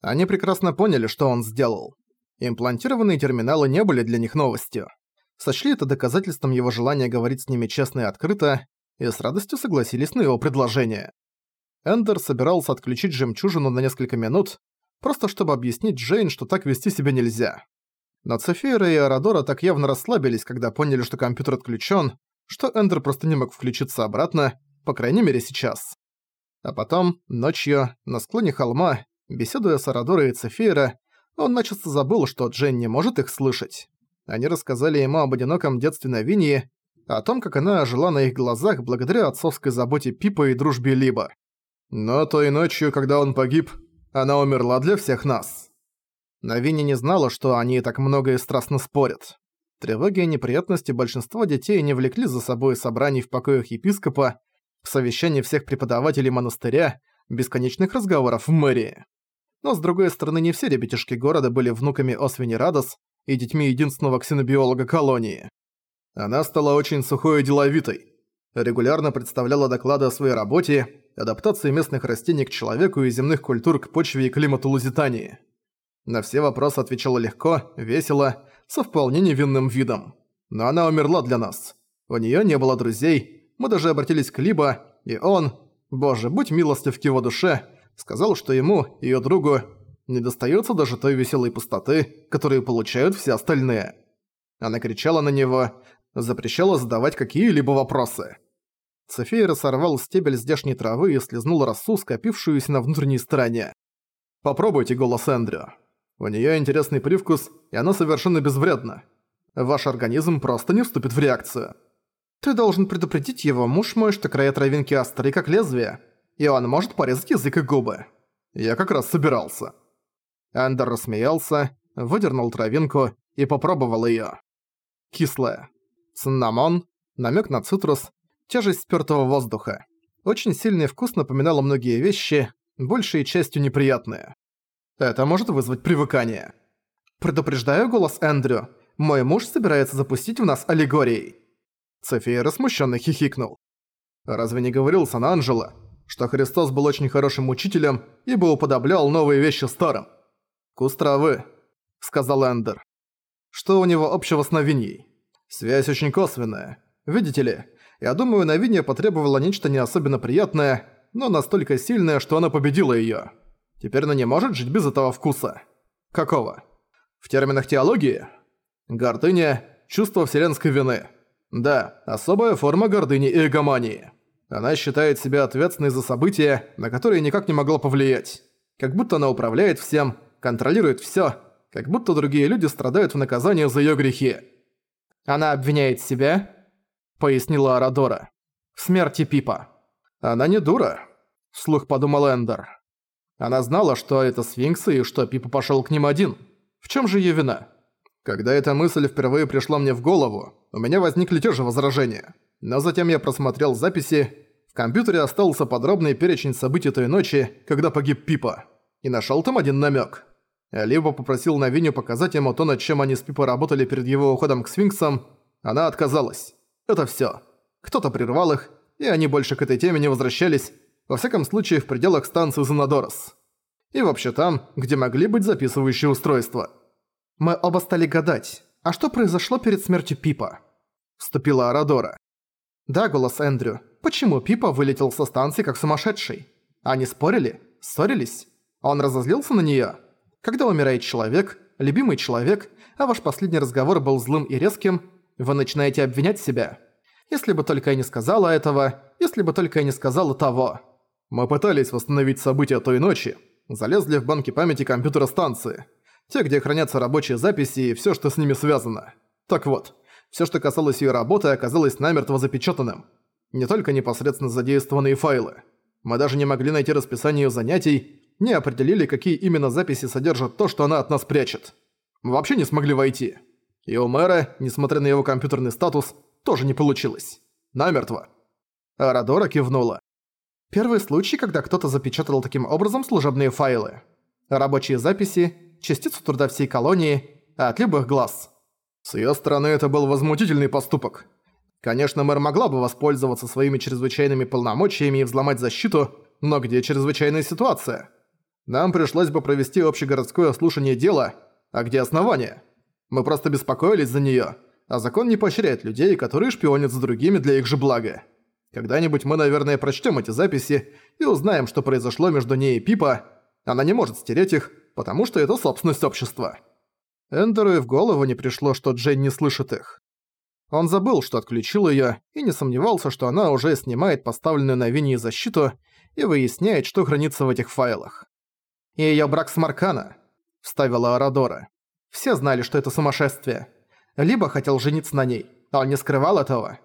Они прекрасно поняли, что он сделал. Имплантированные терминалы не были для них новостью. Сочли это доказательством его желания говорить с ними честно и открыто, и с радостью согласились на его предложение. Эндер собирался отключить жемчужину на несколько минут, просто чтобы объяснить Джейн, что так вести себя нельзя. Но Цефира и Арадора так явно расслабились, когда поняли, что компьютер отключен, что Эндер просто не мог включиться обратно, по крайней мере сейчас. А потом, ночью, на склоне холма, беседуя с Арадорой и Цефира, он начисто забыл, что Джейн не может их слышать. Они рассказали ему об одиноком детстве на Винии, о том, как она жила на их глазах благодаря отцовской заботе Пипа и дружбе Либо. Но той ночью, когда он погиб, она умерла для всех нас. Навини не знала, что они так много и страстно спорят. Тревоги и неприятности большинства детей не влекли за собой собраний в покоях епископа, совещаний всех преподавателей монастыря, бесконечных разговоров в мэрии. Но с другой стороны, не все ребятишки города были внуками Освини Радос и детьми единственного ксенобиолога колонии. Она стала очень сухой и деловитой. Регулярно представляла доклады о своей работе, адаптации местных растений к человеку и земных культур к почве и климату Лузитании. На все вопросы отвечала легко, весело, со вполне невинным видом. Но она умерла для нас. У неё не было друзей, мы даже обратились к Либо, и он, боже, будь милостив к его душе, сказал, что ему, её другу, не достаётся даже той веселой пустоты, которую получают все остальные. Она кричала на него, запрещала задавать какие-либо вопросы. София сорвал стебель здешней травы и слезнул росу, скопившуюся на внутренней стороне. «Попробуйте голос Эндрю. У неё интересный привкус, и она совершенно безвредна. Ваш организм просто не вступит в реакцию. Ты должен предупредить его, муж мой, что края травинки остры, как лезвие, и он может порезать язык и губы. Я как раз собирался». Эндер рассмеялся, выдернул травинку и попробовал её. Кислая. Циннамон, намёк на цитрус, тяжесть спёртого воздуха. Очень сильный вкус напоминал многие вещи, большей частью неприятные. Это может вызвать привыкание. Предупреждаю голос Эндрю. Мой муж собирается запустить в нас аллегорией. София смущенно хихикнул. Разве не говорил Сан Анджело, что Христос был очень хорошим учителем, ибо уподоблял новые вещи старым? «Куст травы», — сказал Эндер. «Что у него общего с Новиньей? Связь очень косвенная. Видите ли, я думаю, Новинья потребовала нечто не особенно приятное, но настолько сильное, что она победила её. Теперь она не может жить без этого вкуса. Какого? В терминах теологии? Гордыня – чувство вселенской вины. Да, особая форма гордыни и эгомании. Она считает себя ответственной за события, на которые никак не могла повлиять. Как будто она управляет всем, контролирует всё, как будто другие люди страдают в наказании за её грехи. Она обвиняет себя, пояснила Арадора. В смерти Пипа. Она не дура, вслух подумал Эндер. Она знала, что это сфинксы и что Пипа пошёл к ним один. В чём же её вина? Когда эта мысль впервые пришла мне в голову, у меня возникли те же возражения. Но затем я просмотрел записи. В компьютере остался подробный перечень событий той ночи, когда погиб Пипа. И нашёл там один намёк. Либо попросил Навиню показать ему то, над чем они с Пипа работали перед его уходом к сфинксам. Она отказалась. Это всё. Кто-то прервал их, и они больше к этой теме не возвращались, во всяком случае, в пределах станции Занадорос. И вообще там, где могли быть записывающие устройства. Мы оба стали гадать, а что произошло перед смертью Пипа? Вступила Арадора. Да, голос Эндрю. Почему Пипа вылетел со станции как сумасшедший? Они спорили? Ссорились? Он разозлился на неё? Когда умирает человек, любимый человек, а ваш последний разговор был злым и резким, вы начинаете обвинять себя. Если бы только я не сказала этого, если бы только я не сказала того. Мы пытались восстановить события той ночи, залезли в банки памяти компьютера станции, те, где хранятся рабочие записи и всё, что с ними связано. Так вот, всё, что касалось её работы, оказалось намертво запечатанным. Не только непосредственно задействованные файлы. Мы даже не могли найти расписание её занятий, не определили, какие именно записи содержат то, что она от нас прячет. Мы вообще не смогли войти. И у мэра, несмотря на его компьютерный статус, тоже не получилось. Намертво. Арадора кивнула. Первый случай, когда кто-то запечатал таким образом служебные файлы. Рабочие записи, частицу труда всей колонии, от любых глаз. С её стороны это был возмутительный поступок. Конечно, мэр могла бы воспользоваться своими чрезвычайными полномочиями и взломать защиту, но где чрезвычайная ситуация? Нам пришлось бы провести общегородское слушание дела, а где основание? Мы просто беспокоились за неё, а закон не поощряет людей, которые шпионят за другими для их же блага. Когда-нибудь мы, наверное, прочтем эти записи и узнаем, что произошло между ней и Пипа. Она не может стереть их, потому что это собственность общества. Эндеру и в голову не пришло, что Джейн не слышит их. Он забыл, что отключил её, и не сомневался, что она уже снимает поставленную на Винни защиту и выясняет, что хранится в этих файлах. «И её брак с Маркана», — вставила Арадора. «Все знали, что это сумасшествие. Либо хотел жениться на ней, а он не скрывал этого.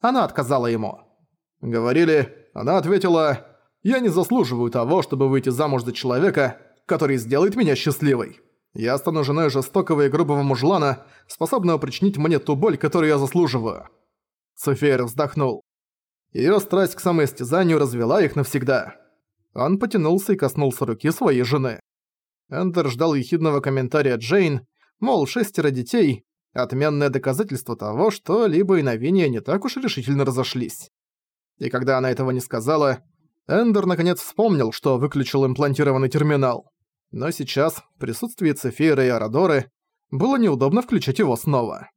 Она отказала ему». Говорили, она ответила, «Я не заслуживаю того, чтобы выйти замуж за человека, который сделает меня счастливой». Я стану женой жестокого и грубого мужлана, способного причинить мне ту боль, которую я заслуживаю». София вздохнул. Её страсть к самоистязанию развела их навсегда. Он потянулся и коснулся руки своей жены. Эндер ждал ехидного комментария Джейн, мол, шестеро детей – отменное доказательство того, что Либо и Новиния не так уж решительно разошлись. И когда она этого не сказала, Эндер наконец вспомнил, что выключил имплантированный терминал. Но сейчас, в присутствии Цефира и Арадоры, было неудобно включать его снова.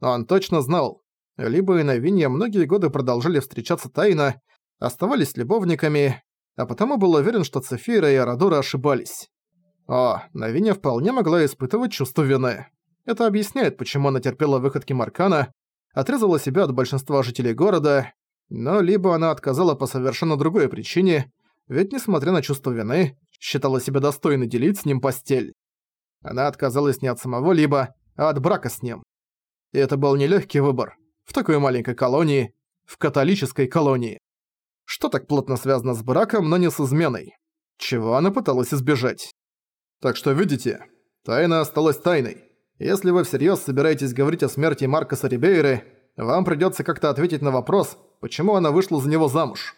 Он точно знал, либо и Новинья многие годы продолжали встречаться тайно, оставались любовниками, а потому был уверен, что Цефира и Арадора ошибались. О, Новинья вполне могла испытывать чувство вины. Это объясняет, почему она терпела выходки Маркана, отрезала себя от большинства жителей города, но либо она отказала по совершенно другой причине, ведь, несмотря на чувство вины, считала себя достойной делить с ним постель. Она отказалась не от самого Либо, а от брака с ним. И это был нелегкий выбор. В такой маленькой колонии, в католической колонии. Что так плотно связано с браком, но не с изменой? Чего она пыталась избежать? Так что видите, тайна осталась тайной. Если вы всерьез собираетесь говорить о смерти Маркоса Рибейры, вам придется как-то ответить на вопрос, почему она вышла за него замуж.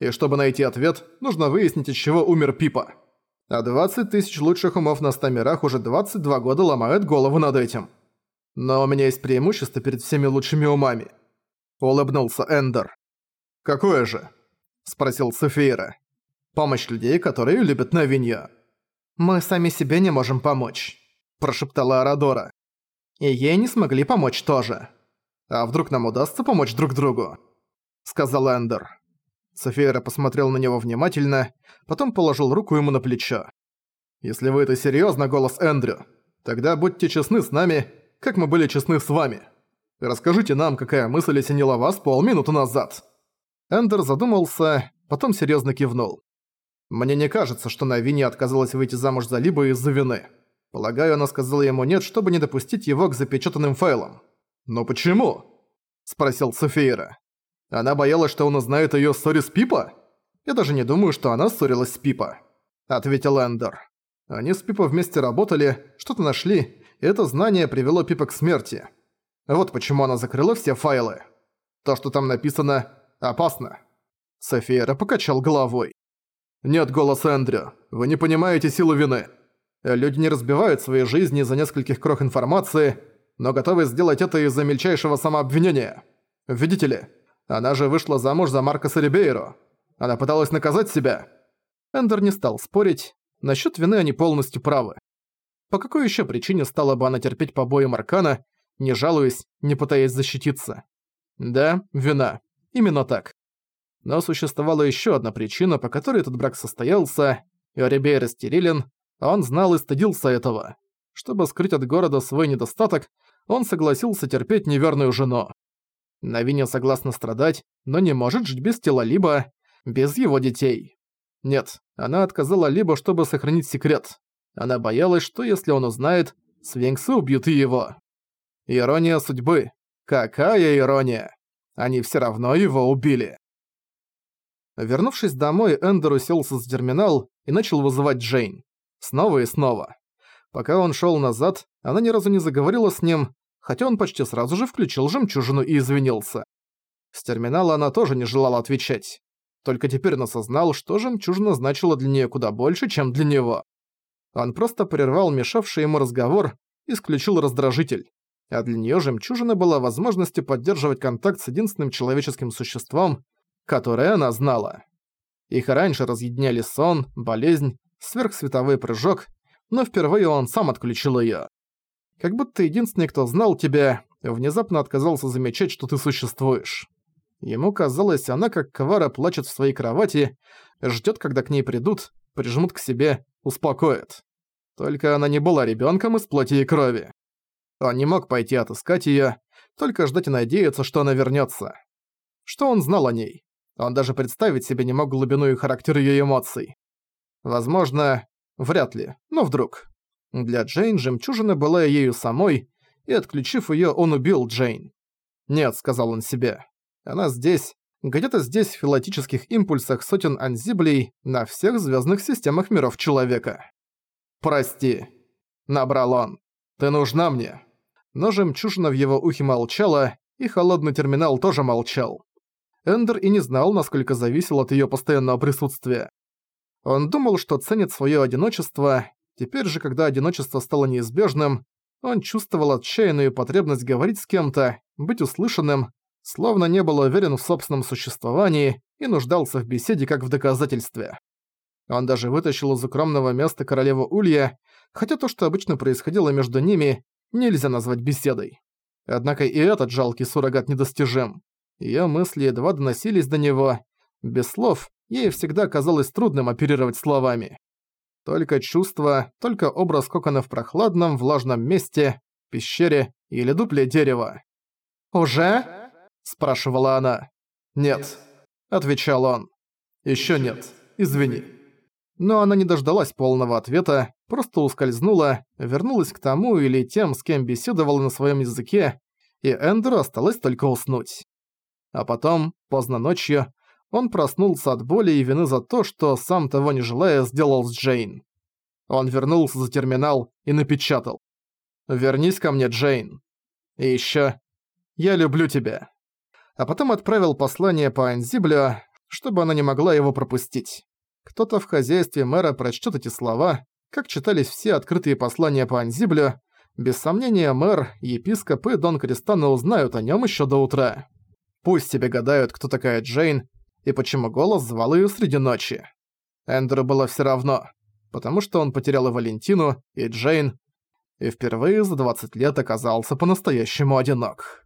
И чтобы найти ответ, нужно выяснить, из чего умер Пипа. А 20 тысяч лучших умов на 100 мирах уже 22 года ломают голову над этим. Но у меня есть преимущество перед всеми лучшими умами. Улыбнулся Эндер. «Какое же?» Спросил Софиера. «Помощь людей, которые любят новинья». «Мы сами себе не можем помочь», прошептала Арадора. «И ей не смогли помочь тоже. А вдруг нам удастся помочь друг другу?» Сказал Эндер. Софиера посмотрел на него внимательно, потом положил руку ему на плечо. «Если вы это серьёзно, голос Эндрю, тогда будьте честны с нами, как мы были честны с вами. Расскажите нам, какая мысль осенила вас полминуты назад». Эндер задумался, потом серьёзно кивнул. «Мне не кажется, что Навини отказалась выйти замуж за Либо из-за вины. Полагаю, она сказала ему нет, чтобы не допустить его к запечатанным файлам». «Но почему?» – спросил Софиера. Она боялась, что он узнает её ссоре с Пипа? Я даже не думаю, что она ссорилась с Пипа», — ответил Эндер. Они с Пипа вместе работали, что-то нашли, и это знание привело Пипа к смерти. Вот почему она закрыла все файлы. То, что там написано, опасно. Софиера покачал головой. «Нет, голос Эндрю, вы не понимаете силу вины. Люди не разбивают свои жизни из-за нескольких крох информации, но готовы сделать это из-за мельчайшего самообвинения. Видите ли, она же вышла замуж за Маркоса Рибейро. Она пыталась наказать себя. Эндер не стал спорить. Насчёт вины они полностью правы. По какой ещё причине стала бы она терпеть побои Маркана, не жалуясь, не пытаясь защититься? Да, вина. Именно так. Но существовала ещё одна причина, по которой этот брак состоялся, и Рибейро стерилен, а он знал и стыдился этого. Чтобы скрыть от города свой недостаток, он согласился терпеть неверную жену. Навиня согласна страдать, но не может жить без тела Либо, без его детей. Нет, она отказала Либо, чтобы сохранить секрет. Она боялась, что если он узнает, свинксы убьют и его. Ирония судьбы. Какая ирония! Они все равно его убили. Вернувшись домой, Эндер уселся за терминал и начал вызывать Джейн. Снова и снова. Пока он шел назад, она ни разу не заговорила с ним, хотя он почти сразу же включил жемчужину и извинился. С терминала она тоже не желала отвечать. Только теперь он осознал, что жемчужина значила для нее куда больше, чем для него. Он просто прервал мешавший ему разговор исключил раздражитель. А для нее жемчужина была возможностью поддерживать контакт с единственным человеческим существом, которое она знала. Их раньше разъединяли сон, болезнь, сверхсветовой прыжок, но впервые он сам отключил её. Как будто единственный, кто знал тебя, внезапно отказался замечать, что ты существуешь. Ему казалось, она как Квара плачет в своей кровати, ждёт, когда к ней придут, прижмут к себе, успокоят. Только она не была ребёнком из плоти и крови. Он не мог пойти отыскать её, только ждать и надеяться, что она вернётся. Что он знал о ней? Он даже представить себе не мог глубину и характер её эмоций. Возможно, вряд ли, но вдруг. Для Джейн жемчужина была ею самой, и отключив её, он убил Джейн. «Нет», — сказал он себе, — «она здесь, где-то здесь в филатических импульсах сотен анзиблей на всех звёздных системах миров человека». «Прости», — набрал он, — «ты нужна мне». Но жемчужина в его ухе молчала, и холодный терминал тоже молчал. Эндер и не знал, насколько зависел от её постоянного присутствия. Он думал, что ценит своё одиночество, теперь же, когда одиночество стало неизбежным, он чувствовал отчаянную потребность говорить с кем-то, быть услышанным, словно не был уверен в собственном существовании и нуждался в беседе как в доказательстве. Он даже вытащил из укромного места королеву Улья, хотя то, что обычно происходило между ними, нельзя назвать беседой. Однако и этот жалкий суррогат недостижим. Её мысли едва доносились до него. Без слов ей всегда казалось трудным оперировать словами. Только чувство, только образ кокона в прохладном, влажном месте, пещере или дупле дерева. «Уже?» – спрашивала она. «Нет», – отвечал он. «Ещё нет. Извини». Но она не дождалась полного ответа, просто ускользнула, вернулась к тому или тем, с кем беседовала на своём языке, и Эндеру осталось только уснуть. А потом, поздно ночью, он проснулся от боли и вины за то, что, сам того не желая, сделал с Джейн. Он вернулся за терминал и напечатал. «Вернись ко мне, Джейн. И ещё «Я люблю тебя». А потом отправил послание по Анзиблю, чтобы она не могла его пропустить. Кто-то в хозяйстве мэра прочтёт эти слова, как читались все открытые послания по Анзиблю, без сомнения мэр, епископ и Дон Кристана узнают о нём ещё до утра. Пусть себе гадают, кто такая Джейн и почему голос звал её среди ночи. Эндеру было всё равно, потому что он потерял и Валентину, и Джейн, и впервые за 20 лет оказался по-настоящему одинок.